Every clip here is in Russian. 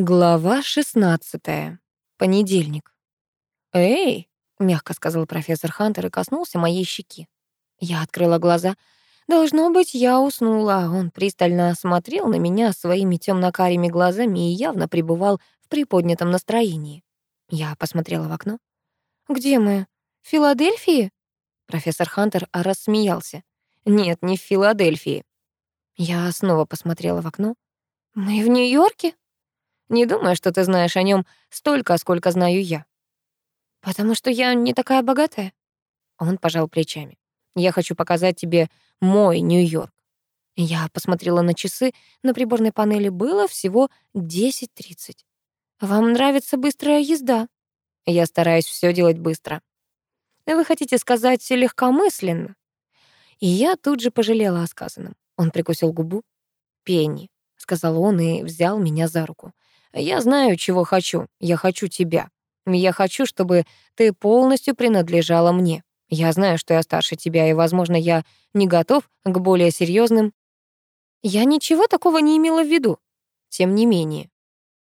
Глава 16. Понедельник. «Эй!» — мягко сказал профессор Хантер и коснулся моей щеки. Я открыла глаза. Должно быть, я уснула. Он пристально смотрел на меня своими темно-карими глазами и явно пребывал в приподнятом настроении. Я посмотрела в окно. «Где мы? В Филадельфии?» Профессор Хантер рассмеялся. «Нет, не в Филадельфии». Я снова посмотрела в окно. «Мы в Нью-Йорке?» Не думаю, что ты знаешь о нем столько, сколько знаю я. Потому что я не такая богатая. Он пожал плечами. Я хочу показать тебе мой Нью-Йорк. Я посмотрела на часы, на приборной панели было всего 10.30. Вам нравится быстрая езда? Я стараюсь все делать быстро. Вы хотите сказать легкомысленно? И я тут же пожалела о сказанном. Он прикусил губу. «Пенни», — сказал он и взял меня за руку. Я знаю, чего хочу. Я хочу тебя. Я хочу, чтобы ты полностью принадлежала мне. Я знаю, что я старше тебя, и, возможно, я не готов к более серьезным. Я ничего такого не имела в виду. Тем не менее,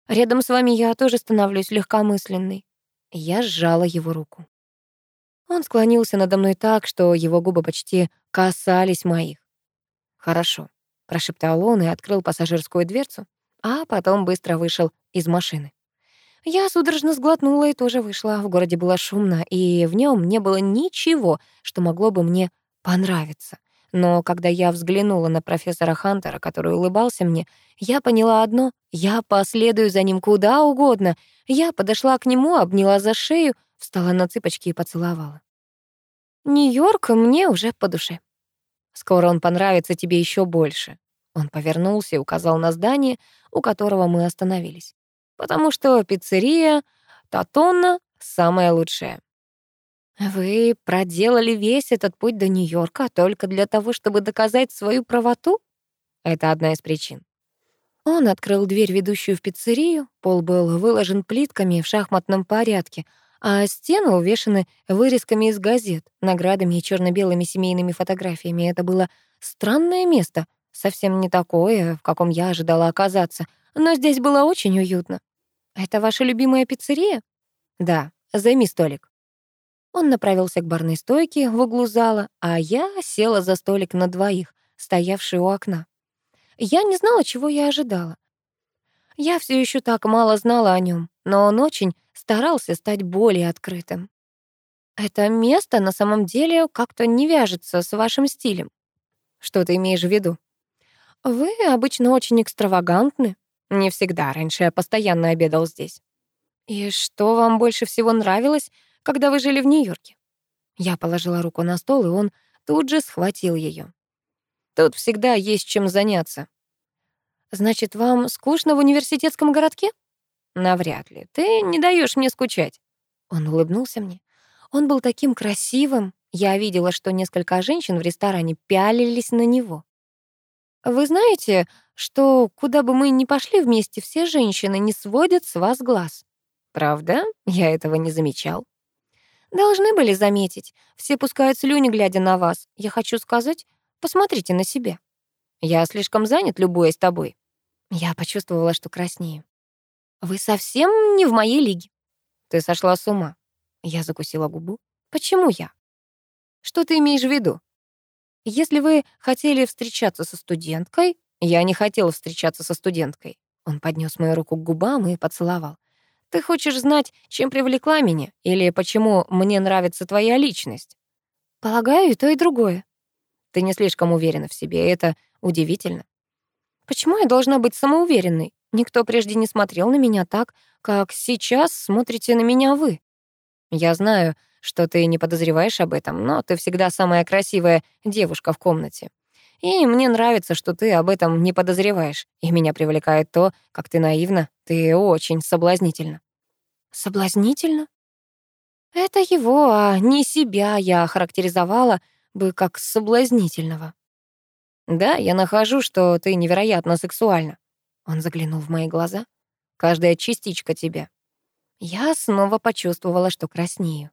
рядом с вами я тоже становлюсь легкомысленной. Я сжала его руку. Он склонился надо мной так, что его губы почти касались моих. «Хорошо», — прошептал он и открыл пассажирскую дверцу а потом быстро вышел из машины. Я судорожно сглотнула и тоже вышла. В городе было шумно, и в нем не было ничего, что могло бы мне понравиться. Но когда я взглянула на профессора Хантера, который улыбался мне, я поняла одно — я последую за ним куда угодно. Я подошла к нему, обняла за шею, встала на цыпочки и поцеловала. Нью-Йорк мне уже по душе. Скоро он понравится тебе еще больше. Он повернулся и указал на здание, у которого мы остановились. Потому что пиццерия Татонна самая лучшая. Вы проделали весь этот путь до Нью-Йорка только для того, чтобы доказать свою правоту? Это одна из причин. Он открыл дверь, ведущую в пиццерию. Пол был выложен плитками в шахматном порядке, а стены увешаны вырезками из газет, наградами и черно белыми семейными фотографиями. Это было странное место — Совсем не такое, в каком я ожидала оказаться, но здесь было очень уютно. Это ваша любимая пиццерия? Да, займи столик. Он направился к барной стойке в углу зала, а я села за столик на двоих, стоявший у окна. Я не знала, чего я ожидала. Я все еще так мало знала о нем, но он очень старался стать более открытым. Это место на самом деле как-то не вяжется с вашим стилем. Что ты имеешь в виду? «Вы обычно очень экстравагантны». «Не всегда. Раньше я постоянно обедал здесь». «И что вам больше всего нравилось, когда вы жили в Нью-Йорке?» Я положила руку на стол, и он тут же схватил ее. «Тут всегда есть чем заняться». «Значит, вам скучно в университетском городке?» «Навряд ли. Ты не даешь мне скучать». Он улыбнулся мне. Он был таким красивым. Я видела, что несколько женщин в ресторане пялились на него. Вы знаете, что куда бы мы ни пошли вместе, все женщины не сводят с вас глаз. Правда? Я этого не замечал. Должны были заметить. Все пускают слюни, глядя на вас. Я хочу сказать, посмотрите на себя. Я слишком занят, любуясь тобой. Я почувствовала, что краснею. Вы совсем не в моей лиге. Ты сошла с ума. Я закусила губу. Почему я? Что ты имеешь в виду? Если вы хотели встречаться со студенткой, я не хотел встречаться со студенткой. Он поднес мою руку к губам и поцеловал. Ты хочешь знать, чем привлекла меня или почему мне нравится твоя личность? Полагаю, и то, и другое. Ты не слишком уверена в себе, это удивительно. Почему я должна быть самоуверенной? Никто прежде не смотрел на меня так, как сейчас смотрите на меня вы. Я знаю, что ты не подозреваешь об этом, но ты всегда самая красивая девушка в комнате. И мне нравится, что ты об этом не подозреваешь. И меня привлекает то, как ты наивна, ты очень соблазнительна». «Соблазнительно?» Это его, а не себя я характеризовала бы как соблазнительного. «Да, я нахожу, что ты невероятно сексуальна». Он заглянул в мои глаза. «Каждая частичка тебя». Я снова почувствовала, что краснею.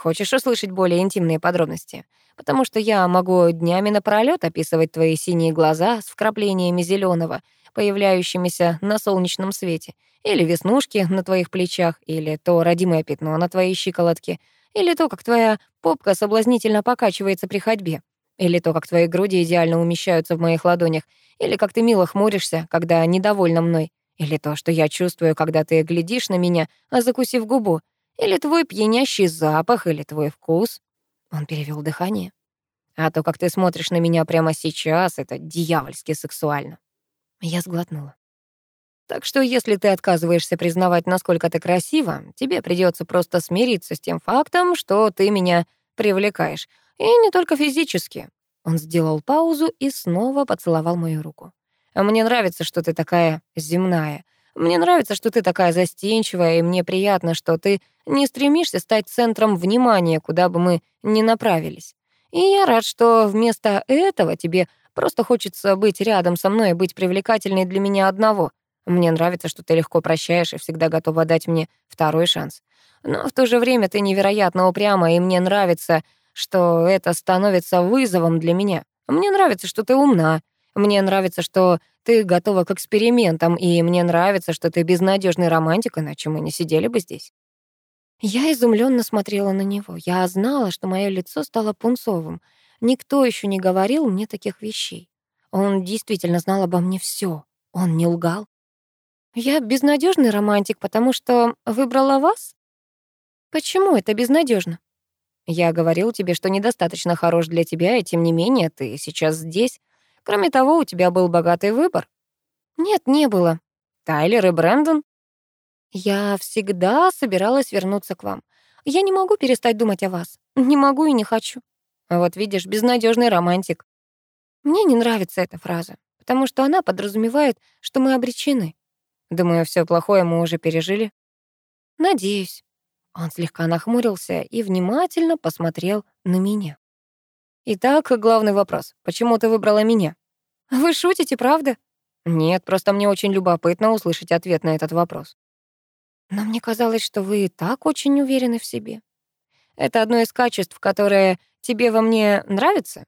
Хочешь услышать более интимные подробности? Потому что я могу днями напролёт описывать твои синие глаза с вкраплениями зеленого, появляющимися на солнечном свете, или веснушки на твоих плечах, или то родимое пятно на твоей щиколотке, или то, как твоя попка соблазнительно покачивается при ходьбе, или то, как твои груди идеально умещаются в моих ладонях, или как ты мило хмуришься, когда недовольна мной, или то, что я чувствую, когда ты глядишь на меня, закусив губу, или твой пьянящий запах, или твой вкус. Он перевел дыхание. А то, как ты смотришь на меня прямо сейчас, это дьявольски сексуально. Я сглотнула. Так что если ты отказываешься признавать, насколько ты красива, тебе придется просто смириться с тем фактом, что ты меня привлекаешь. И не только физически. Он сделал паузу и снова поцеловал мою руку. Мне нравится, что ты такая земная. Мне нравится, что ты такая застенчивая, и мне приятно, что ты не стремишься стать центром внимания, куда бы мы ни направились. И я рад, что вместо этого тебе просто хочется быть рядом со мной и быть привлекательной для меня одного. Мне нравится, что ты легко прощаешь и всегда готова дать мне второй шанс. Но в то же время ты невероятно упряма, и мне нравится, что это становится вызовом для меня. Мне нравится, что ты умна. Мне нравится, что ты готова к экспериментам, и мне нравится, что ты безнадежный романтик, иначе мы не сидели бы здесь. Я изумленно смотрела на него. Я знала, что мое лицо стало пунцовым. Никто еще не говорил мне таких вещей. Он действительно знал обо мне все. Он не лгал. Я безнадежный романтик, потому что выбрала вас? Почему это безнадежно? Я говорил тебе, что недостаточно хорош для тебя, и тем не менее ты сейчас здесь. Кроме того, у тебя был богатый выбор. Нет, не было. Тайлер и Брэндон. Я всегда собиралась вернуться к вам. Я не могу перестать думать о вас. Не могу и не хочу. Вот видишь, безнадежный романтик. Мне не нравится эта фраза, потому что она подразумевает, что мы обречены. Думаю, все плохое мы уже пережили. Надеюсь. Он слегка нахмурился и внимательно посмотрел на меня. Итак, главный вопрос. Почему ты выбрала меня? Вы шутите, правда? Нет, просто мне очень любопытно услышать ответ на этот вопрос. Но мне казалось, что вы и так очень уверены в себе. Это одно из качеств, которое тебе во мне нравится?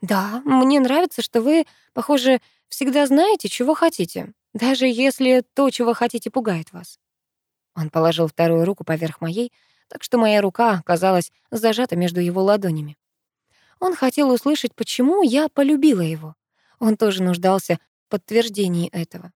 Да, мне нравится, что вы, похоже, всегда знаете, чего хотите, даже если то, чего хотите, пугает вас. Он положил вторую руку поверх моей, так что моя рука оказалась зажата между его ладонями. Он хотел услышать, почему я полюбила его. Он тоже нуждался в подтверждении этого.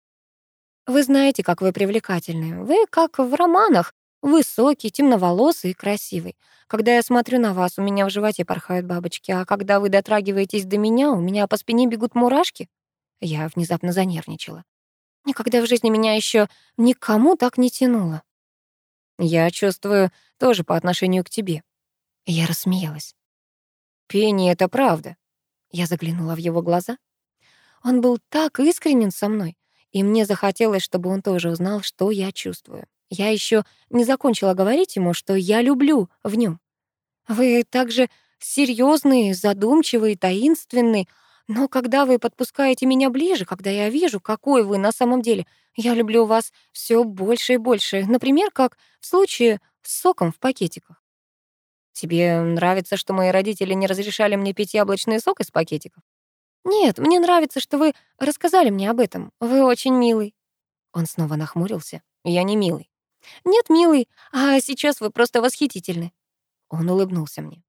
Вы знаете, как вы привлекательны. Вы как в романах. Высокий, темноволосый и красивый. Когда я смотрю на вас, у меня в животе порхают бабочки, а когда вы дотрагиваетесь до меня, у меня по спине бегут мурашки. Я внезапно занервничала. Никогда в жизни меня еще никому так не тянуло. Я чувствую тоже по отношению к тебе. Я рассмеялась. Пенни — это правда. Я заглянула в его глаза. Он был так искренен со мной. И мне захотелось, чтобы он тоже узнал, что я чувствую. Я еще не закончила говорить ему, что я люблю в нем. Вы также серьезный, задумчивый, таинственный, но когда вы подпускаете меня ближе, когда я вижу, какой вы на самом деле, я люблю вас все больше и больше. Например, как в случае с соком в пакетиках. Тебе нравится, что мои родители не разрешали мне пить яблочный сок из пакетиков? «Нет, мне нравится, что вы рассказали мне об этом. Вы очень милый». Он снова нахмурился. «Я не милый». «Нет, милый, а сейчас вы просто восхитительны». Он улыбнулся мне.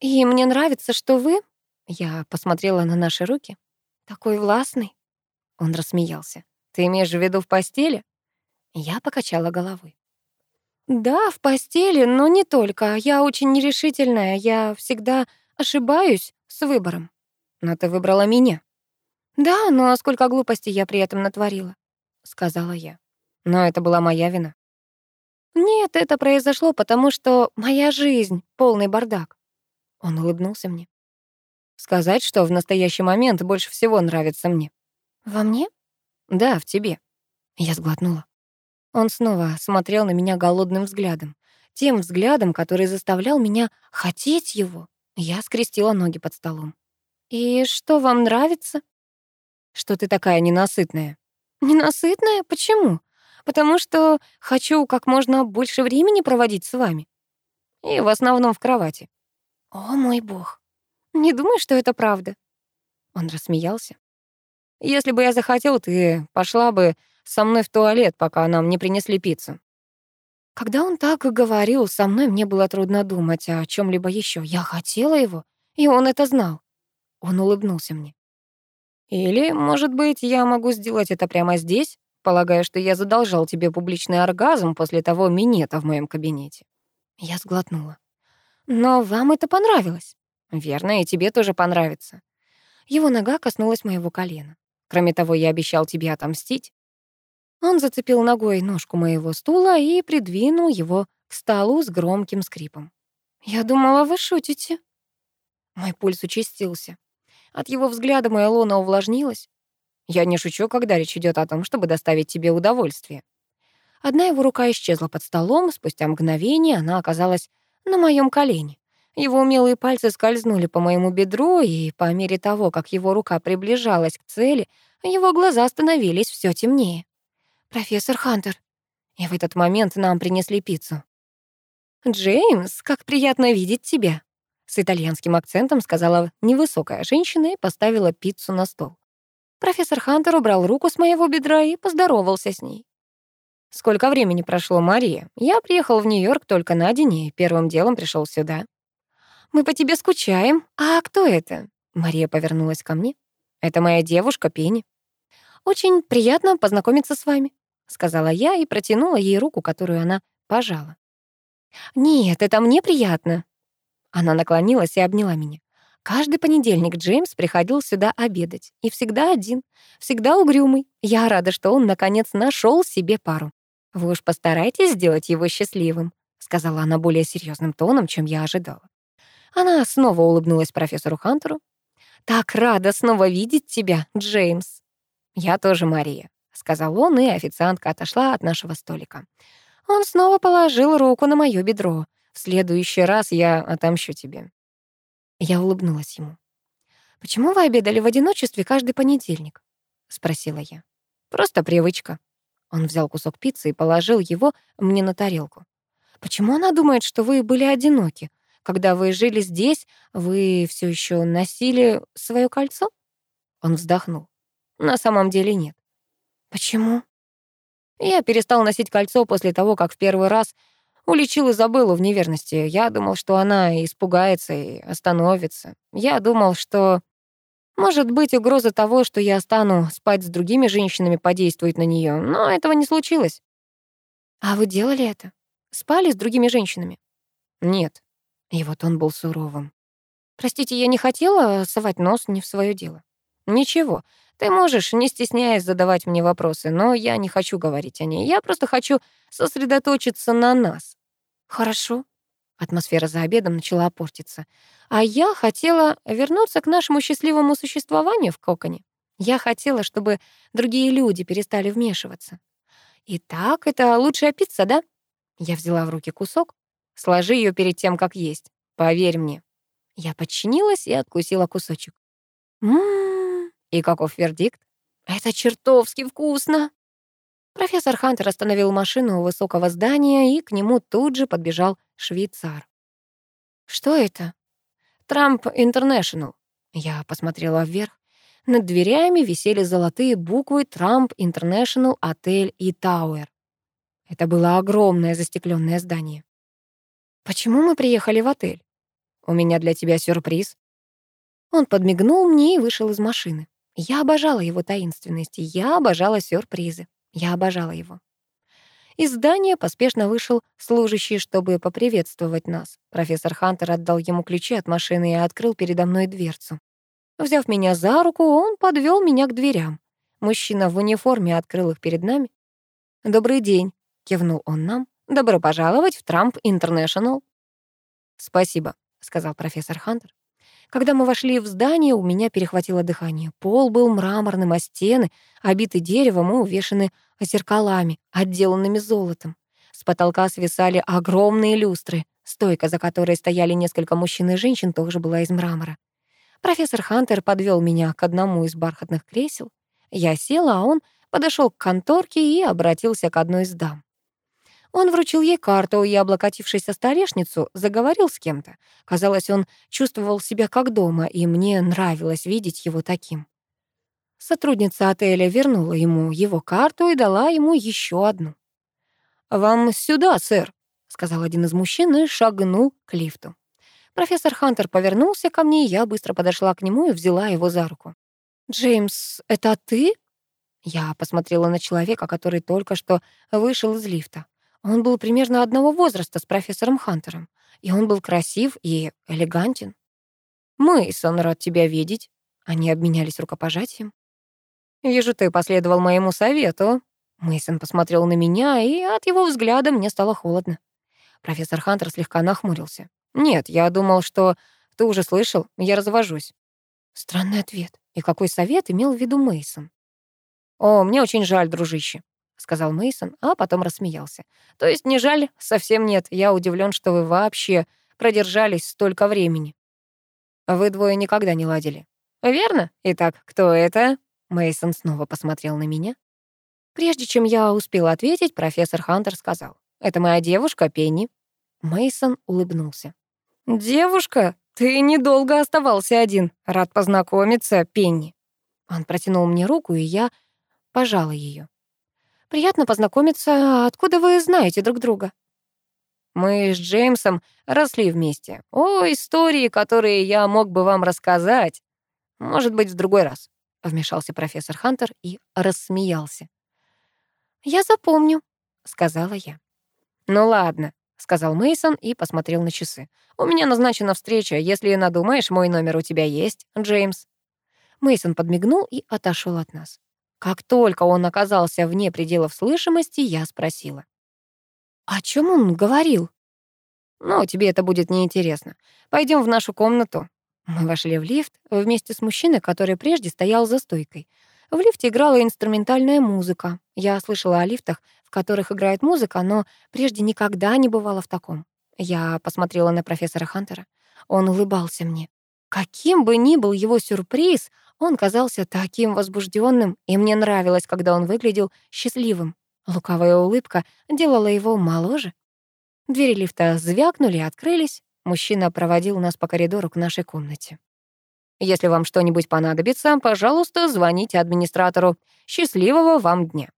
«И мне нравится, что вы...» Я посмотрела на наши руки. «Такой властный». Он рассмеялся. «Ты имеешь в виду в постели?» Я покачала головой. «Да, в постели, но не только. Я очень нерешительная. Я всегда ошибаюсь с выбором». Но ты выбрала меня. Да, но сколько глупостей я при этом натворила, сказала я. Но это была моя вина. Нет, это произошло потому, что моя жизнь — полный бардак. Он улыбнулся мне. Сказать, что в настоящий момент больше всего нравится мне. Во мне? Да, в тебе. Я сглотнула. Он снова смотрел на меня голодным взглядом. Тем взглядом, который заставлял меня хотеть его. Я скрестила ноги под столом. «И что вам нравится?» «Что ты такая ненасытная». «Ненасытная? Почему?» «Потому что хочу как можно больше времени проводить с вами». И в основном в кровати. О, мой бог. Не думаю, что это правда. Он рассмеялся. Если бы я захотел, ты пошла бы со мной в туалет, пока нам не принесли пиццу. Когда он так говорил, со мной мне было трудно думать о чем либо еще. Я хотела его, и он это знал. Он улыбнулся мне. Или, может быть, я могу сделать это прямо здесь, полагая, что я задолжал тебе публичный оргазм после того минета в моем кабинете. Я сглотнула. Но вам это понравилось. Верно, и тебе тоже понравится. Его нога коснулась моего колена. Кроме того, я обещал тебе отомстить. Он зацепил ногой ножку моего стула и придвинул его к столу с громким скрипом. «Я думала, вы шутите». Мой пульс участился. От его взгляда моя лона увлажнилась. «Я не шучу, когда речь идет о том, чтобы доставить тебе удовольствие». Одна его рука исчезла под столом, спустя мгновение она оказалась на моем колене. Его умелые пальцы скользнули по моему бедру, и по мере того, как его рука приближалась к цели, его глаза становились все темнее. «Профессор Хантер». И в этот момент нам принесли пиццу. «Джеймс, как приятно видеть тебя», — с итальянским акцентом сказала невысокая женщина и поставила пиццу на стол. Профессор Хантер убрал руку с моего бедра и поздоровался с ней. «Сколько времени прошло, Мария? Я приехал в Нью-Йорк только на день и первым делом пришел сюда». «Мы по тебе скучаем. А кто это?» Мария повернулась ко мне. «Это моя девушка Пенни». «Очень приятно познакомиться с вами», — сказала я и протянула ей руку, которую она пожала. «Нет, это мне приятно». Она наклонилась и обняла меня. Каждый понедельник Джеймс приходил сюда обедать. И всегда один, всегда угрюмый. Я рада, что он, наконец, нашел себе пару. «Вы уж постарайтесь сделать его счастливым», — сказала она более серьезным тоном, чем я ожидала. Она снова улыбнулась профессору Хантеру. «Так рада снова видеть тебя, Джеймс». «Я тоже Мария», — сказал он, и официантка отошла от нашего столика. Он снова положил руку на моё бедро. «В следующий раз я отомщу тебе». Я улыбнулась ему. «Почему вы обедали в одиночестве каждый понедельник?» — спросила я. «Просто привычка». Он взял кусок пиццы и положил его мне на тарелку. «Почему она думает, что вы были одиноки? Когда вы жили здесь, вы все еще носили свое кольцо?» Он вздохнул. На самом деле нет. Почему? Я перестал носить кольцо после того, как в первый раз уличил Изабеллу в неверности. Я думал, что она испугается и остановится. Я думал, что... Может быть, угроза того, что я стану спать с другими женщинами, подействует на нее, но этого не случилось. А вы делали это? Спали с другими женщинами? Нет. И вот он был суровым. Простите, я не хотела совать нос не в свое дело. Ничего, ты можешь, не стесняясь, задавать мне вопросы, но я не хочу говорить о ней. Я просто хочу сосредоточиться на нас. Хорошо. Атмосфера за обедом начала портиться. А я хотела вернуться к нашему счастливому существованию в коконе. Я хотела, чтобы другие люди перестали вмешиваться. Итак, это лучшая пицца, да? Я взяла в руки кусок. Сложи ее перед тем, как есть. Поверь мне. Я подчинилась и откусила кусочек. Ммм, и каков вердикт? Это чертовски вкусно. Профессор Хантер остановил машину у высокого здания, и к нему тут же подбежал швейцар. Что это? Трамп Интернешнл. Я посмотрела вверх. Над дверями висели золотые буквы Трамп Интернешнл Отель и Тауэр. Это было огромное застекленное здание. Почему мы приехали в отель? У меня для тебя сюрприз. Он подмигнул мне и вышел из машины. Я обожала его таинственность, я обожала сюрпризы. Я обожала его. Из здания поспешно вышел служащий, чтобы поприветствовать нас. Профессор Хантер отдал ему ключи от машины и открыл передо мной дверцу. Взяв меня за руку, он подвел меня к дверям. Мужчина в униформе открыл их перед нами. «Добрый день», — кивнул он нам. «Добро пожаловать в Трамп Интернешнл». «Спасибо», — сказал профессор Хантер. Когда мы вошли в здание, у меня перехватило дыхание. Пол был мраморным, а стены обиты деревом и увешаны зеркалами, отделанными золотом. С потолка свисали огромные люстры. Стойка, за которой стояли несколько мужчин и женщин, тоже была из мрамора. Профессор Хантер подвел меня к одному из бархатных кресел. Я села, а он подошел к конторке и обратился к одной из дам. Он вручил ей карту и, облокотившись о столешницу, заговорил с кем-то. Казалось, он чувствовал себя как дома, и мне нравилось видеть его таким. Сотрудница отеля вернула ему его карту и дала ему еще одну. «Вам сюда, сэр», — сказал один из мужчин и шагнул к лифту. Профессор Хантер повернулся ко мне, и я быстро подошла к нему и взяла его за руку. «Джеймс, это ты?» Я посмотрела на человека, который только что вышел из лифта. Он был примерно одного возраста с профессором Хантером, и он был красив и элегантен. «Мэйсон, рад тебя видеть». Они обменялись рукопожатием. «Вижу, ты последовал моему совету». Мейсон посмотрел на меня, и от его взгляда мне стало холодно. Профессор Хантер слегка нахмурился. «Нет, я думал, что ты уже слышал, я развожусь». Странный ответ. И какой совет имел в виду Мейсон? «О, мне очень жаль, дружище», — сказал Мейсон, а потом рассмеялся. «То есть не жаль? Совсем нет. Я удивлен, что вы вообще продержались столько времени. Вы двое никогда не ладили. Верно? Итак, кто это?» Мейсон снова посмотрел на меня. Прежде чем я успела ответить, профессор Хантер сказал: "Это моя девушка Пенни". Мейсон улыбнулся. «Девушка, ты недолго оставался один. Рад познакомиться, Пенни». Он протянул мне руку, и я пожала ее. «Приятно познакомиться. Откуда вы знаете друг друга?» «Мы с Джеймсом росли вместе. О, истории, которые я мог бы вам рассказать. Может быть, в другой раз», — вмешался профессор Хантер и рассмеялся. «Я запомню», — сказала я. «Ну ладно», сказал Мейсон и посмотрел на часы. У меня назначена встреча. Если надумаешь, мой номер у тебя есть, Джеймс. Мейсон подмигнул и отошел от нас. Как только он оказался вне пределов слышимости, я спросила: "О чем он говорил?" «Ну, тебе это будет неинтересно. Пойдем в нашу комнату». Мы вошли в лифт вместе с мужчиной, который прежде стоял за стойкой. В лифте играла инструментальная музыка. Я слышала о лифтах, в которых играет музыка, но прежде никогда не бывала в таком. Я посмотрела на профессора Хантера. Он улыбался мне. Каким бы ни был его сюрприз, он казался таким возбужденным, и мне нравилось, когда он выглядел счастливым. Лукавая улыбка делала его моложе. Двери лифта звякнули и открылись. Мужчина проводил нас по коридору к нашей комнате. Если вам что-нибудь понадобится, пожалуйста, звоните администратору. Счастливого вам дня.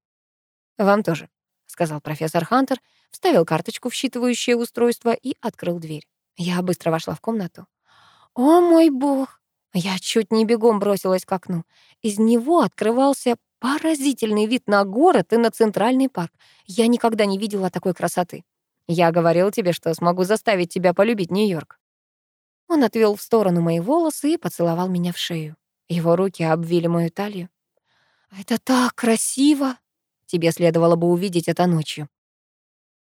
Вам тоже, сказал профессор Хантер, вставил карточку в считывающее устройство и открыл дверь. Я быстро вошла в комнату. О мой бог! Я чуть не бегом бросилась к окну. Из него открывался поразительный вид на город и на центральный парк. Я никогда не видела такой красоты. Я говорил тебе, что смогу заставить тебя полюбить Нью-Йорк. Он отвел в сторону мои волосы и поцеловал меня в шею. Его руки обвили мою талию. «Это так красиво! Тебе следовало бы увидеть это ночью».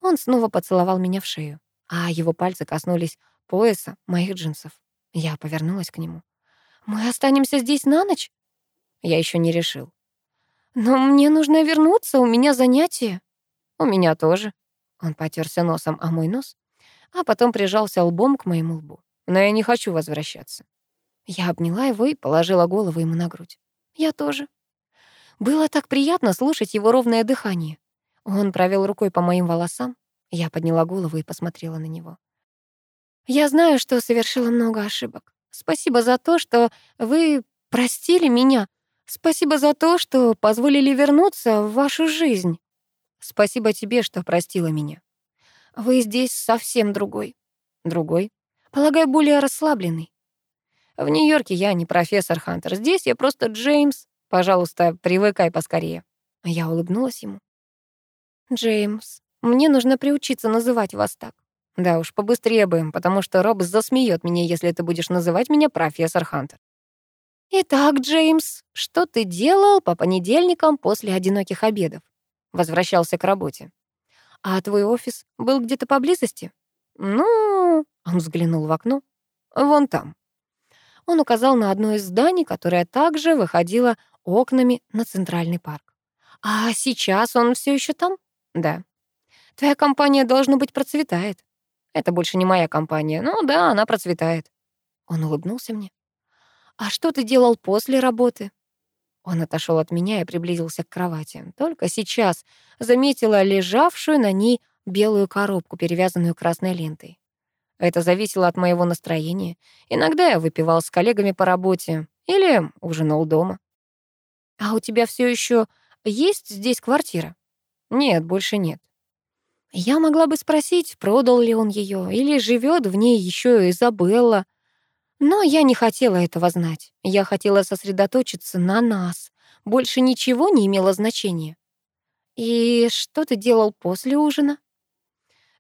Он снова поцеловал меня в шею, а его пальцы коснулись пояса моих джинсов. Я повернулась к нему. «Мы останемся здесь на ночь?» Я еще не решил. «Но мне нужно вернуться, у меня занятие». «У меня тоже». Он потерся носом о мой нос, а потом прижался лбом к моему лбу но я не хочу возвращаться». Я обняла его и положила голову ему на грудь. «Я тоже». Было так приятно слушать его ровное дыхание. Он провел рукой по моим волосам. Я подняла голову и посмотрела на него. «Я знаю, что совершила много ошибок. Спасибо за то, что вы простили меня. Спасибо за то, что позволили вернуться в вашу жизнь. Спасибо тебе, что простила меня. Вы здесь совсем другой. Другой? Полагаю, более расслабленный. В Нью-Йорке я не профессор Хантер. Здесь я просто Джеймс. Пожалуйста, привыкай поскорее. Я улыбнулась ему. Джеймс, мне нужно приучиться называть вас так. Да уж, побыстрее бы, потому что Роб засмеет меня, если ты будешь называть меня профессор Хантер. Итак, Джеймс, что ты делал по понедельникам после одиноких обедов? Возвращался к работе. А твой офис был где-то поблизости? Ну, он взглянул в окно. «Вон там». Он указал на одно из зданий, которое также выходило окнами на Центральный парк. «А сейчас он все еще там?» «Да». «Твоя компания, должно быть, процветает». «Это больше не моя компания, но да, она процветает». Он улыбнулся мне. «А что ты делал после работы?» Он отошел от меня и приблизился к кровати. Только сейчас заметила лежавшую на ней белую коробку, перевязанную красной лентой. Это зависело от моего настроения. Иногда я выпивал с коллегами по работе или ужинал дома. «А у тебя все еще есть здесь квартира?» «Нет, больше нет». Я могла бы спросить, продал ли он ее, или живет в ней еще Изабелла. Но я не хотела этого знать. Я хотела сосредоточиться на нас. Больше ничего не имело значения. «И что ты делал после ужина?»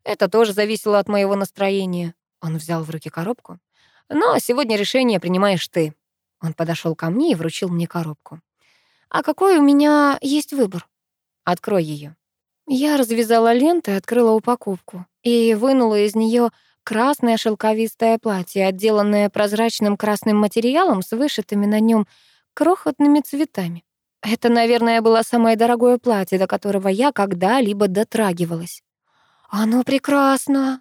Это тоже зависело от моего настроения. Он взял в руки коробку. Но сегодня решение принимаешь ты. Он подошел ко мне и вручил мне коробку. А какой у меня есть выбор? Открой ее. Я развязала ленты, открыла упаковку и вынула из нее красное шелковистое платье, отделанное прозрачным красным материалом с вышитыми на нем крохотными цветами. Это, наверное, было самое дорогое платье, до которого я когда-либо дотрагивалась. «Оно прекрасно!»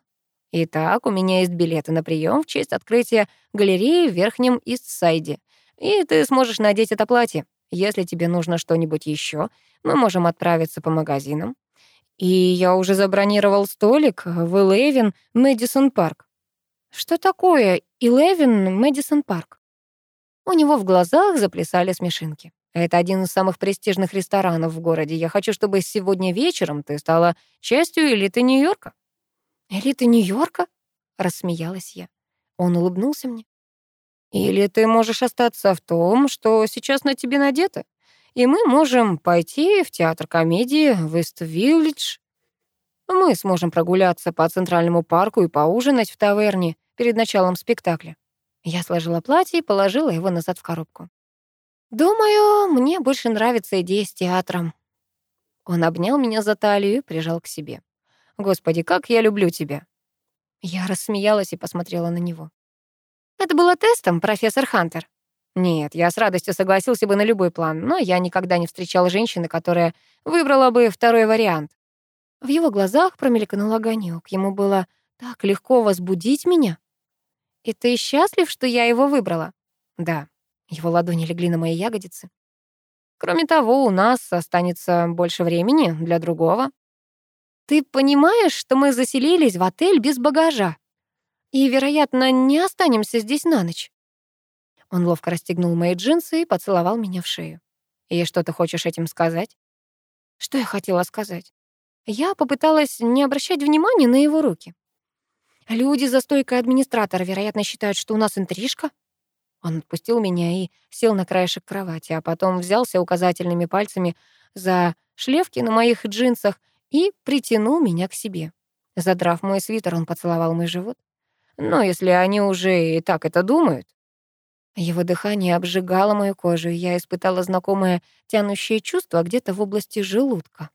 «Итак, у меня есть билеты на прием в честь открытия галереи в Верхнем Истсайде, и ты сможешь надеть это платье. Если тебе нужно что-нибудь еще, мы можем отправиться по магазинам. И я уже забронировал столик в Элевен Мэдисон Парк. Что такое Элевен Мэдисон Парк? У него в глазах заплясали смешинки. Это один из самых престижных ресторанов в городе. Я хочу, чтобы сегодня вечером ты стала частью элиты Нью-Йорка». «Элиты Нью-Йорка?» — рассмеялась я. Он улыбнулся мне. «Или ты можешь остаться в том, что сейчас на тебе надето, и мы можем пойти в театр комедии в Ист-Виллидж. Мы сможем прогуляться по Центральному парку и поужинать в таверне перед началом спектакля». Я сложила платье и положила его назад в коробку. «Думаю, мне больше нравится идея с театром». Он обнял меня за талию и прижал к себе. «Господи, как я люблю тебя!» Я рассмеялась и посмотрела на него. «Это было тестом, профессор Хантер?» «Нет, я с радостью согласился бы на любой план, но я никогда не встречал женщины, которая выбрала бы второй вариант». В его глазах промелькнул огонек. Ему было так легко возбудить меня. «И ты счастлив, что я его выбрала?» «Да». Его ладони легли на мои ягодицы. Кроме того, у нас останется больше времени для другого. Ты понимаешь, что мы заселились в отель без багажа? И, вероятно, не останемся здесь на ночь. Он ловко расстегнул мои джинсы и поцеловал меня в шею. И что ты хочешь этим сказать? Что я хотела сказать? Я попыталась не обращать внимания на его руки. Люди за стойкой администратора, вероятно, считают, что у нас интрижка. Он отпустил меня и сел на краешек кровати, а потом взялся указательными пальцами за шлевки на моих джинсах и притянул меня к себе. Задрав мой свитер, он поцеловал мой живот. Но если они уже и так это думают... Его дыхание обжигало мою кожу, и я испытала знакомое тянущее чувство где-то в области желудка.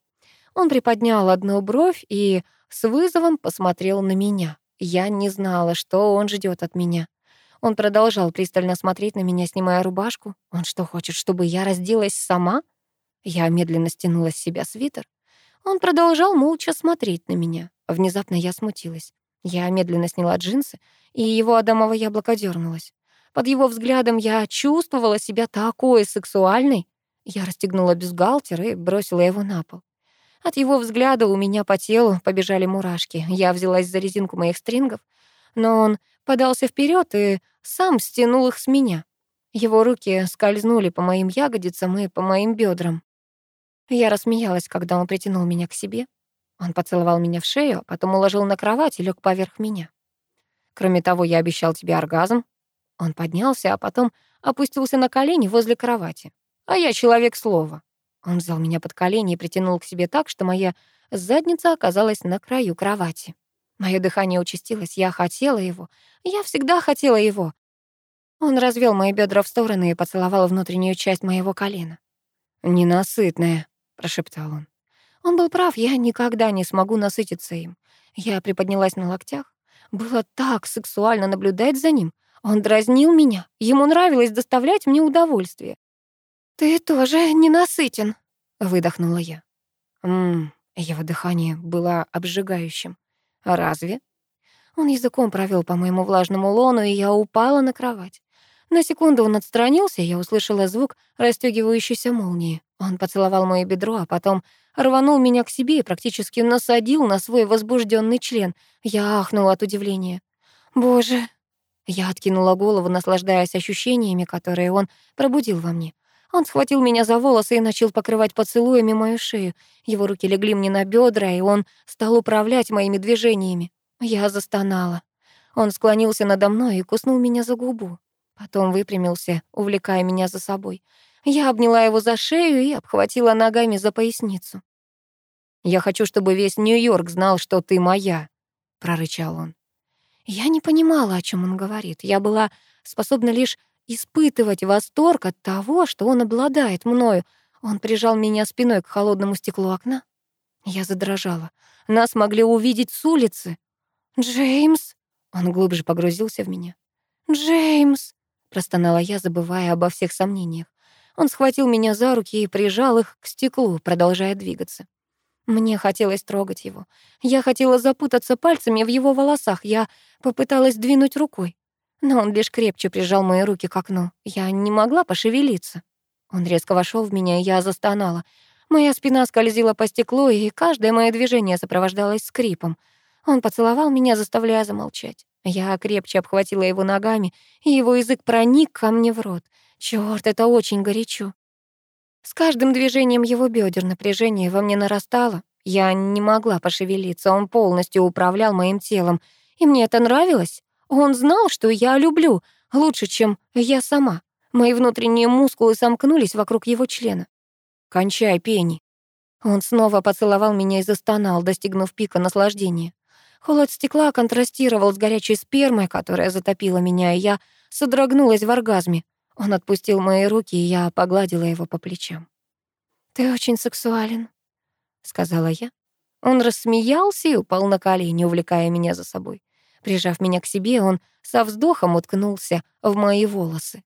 Он приподнял одну бровь и с вызовом посмотрел на меня. Я не знала, что он ждет от меня. Он продолжал пристально смотреть на меня, снимая рубашку. Он что, хочет, чтобы я разделась сама? Я медленно стянула с себя свитер. Он продолжал молча смотреть на меня. Внезапно я смутилась. Я медленно сняла джинсы, и его адамово яблоко дернулось. Под его взглядом я чувствовала себя такой сексуальной. Я расстегнула бюстгальтер и бросила его на пол. От его взгляда у меня по телу побежали мурашки. Я взялась за резинку моих стрингов, но он подался вперед и сам стянул их с меня. Его руки скользнули по моим ягодицам и по моим бедрам. Я рассмеялась, когда он притянул меня к себе. Он поцеловал меня в шею, а потом уложил на кровать и лег поверх меня. Кроме того, я обещал тебе оргазм. Он поднялся, а потом опустился на колени возле кровати. А я человек слова. Он взял меня под колени и притянул к себе так, что моя задница оказалась на краю кровати. Мое дыхание участилось, я хотела его. Я всегда хотела его. Он развел мои бедра в стороны и поцеловал внутреннюю часть моего колена. «Ненасытная», — прошептал он. Он был прав, я никогда не смогу насытиться им. Я приподнялась на локтях. Было так сексуально наблюдать за ним. Он дразнил меня, ему нравилось доставлять мне удовольствие. «Ты тоже ненасытен», — выдохнула я. Ммм, его дыхание было обжигающим. «Разве?» Он языком провел по моему влажному лону, и я упала на кровать. На секунду он отстранился, и я услышала звук расстёгивающейся молнии. Он поцеловал моё бедро, а потом рванул меня к себе и практически насадил на свой возбужденный член. Я ахнула от удивления. «Боже!» Я откинула голову, наслаждаясь ощущениями, которые он пробудил во мне. Он схватил меня за волосы и начал покрывать поцелуями мою шею. Его руки легли мне на бедра, и он стал управлять моими движениями. Я застонала. Он склонился надо мной и куснул меня за губу. Потом выпрямился, увлекая меня за собой. Я обняла его за шею и обхватила ногами за поясницу. «Я хочу, чтобы весь Нью-Йорк знал, что ты моя», — прорычал он. Я не понимала, о чем он говорит. Я была способна лишь испытывать восторг от того, что он обладает мною. Он прижал меня спиной к холодному стеклу окна. Я задрожала. Нас могли увидеть с улицы. «Джеймс!» Он глубже погрузился в меня. «Джеймс!» — простонала я, забывая обо всех сомнениях. Он схватил меня за руки и прижал их к стеклу, продолжая двигаться. Мне хотелось трогать его. Я хотела запутаться пальцами в его волосах. Я попыталась двинуть рукой. Но он лишь крепче прижал мои руки к окну. Я не могла пошевелиться. Он резко вошел в меня, и я застонала. Моя спина скользила по стеклу, и каждое мое движение сопровождалось скрипом. Он поцеловал меня, заставляя замолчать. Я крепче обхватила его ногами, и его язык проник ко мне в рот. Чёрт, это очень горячо. С каждым движением его бедер напряжение во мне нарастало. Я не могла пошевелиться, он полностью управлял моим телом. И мне это нравилось. Он знал, что я люблю, лучше, чем я сама. Мои внутренние мускулы сомкнулись вокруг его члена. «Кончай, Пенни». Он снова поцеловал меня и застонал, достигнув пика наслаждения. Холод стекла контрастировал с горячей спермой, которая затопила меня, и я содрогнулась в оргазме. Он отпустил мои руки, и я погладила его по плечам. «Ты очень сексуален», — сказала я. Он рассмеялся и упал на колени, увлекая меня за собой. Прижав меня к себе, он со вздохом уткнулся в мои волосы.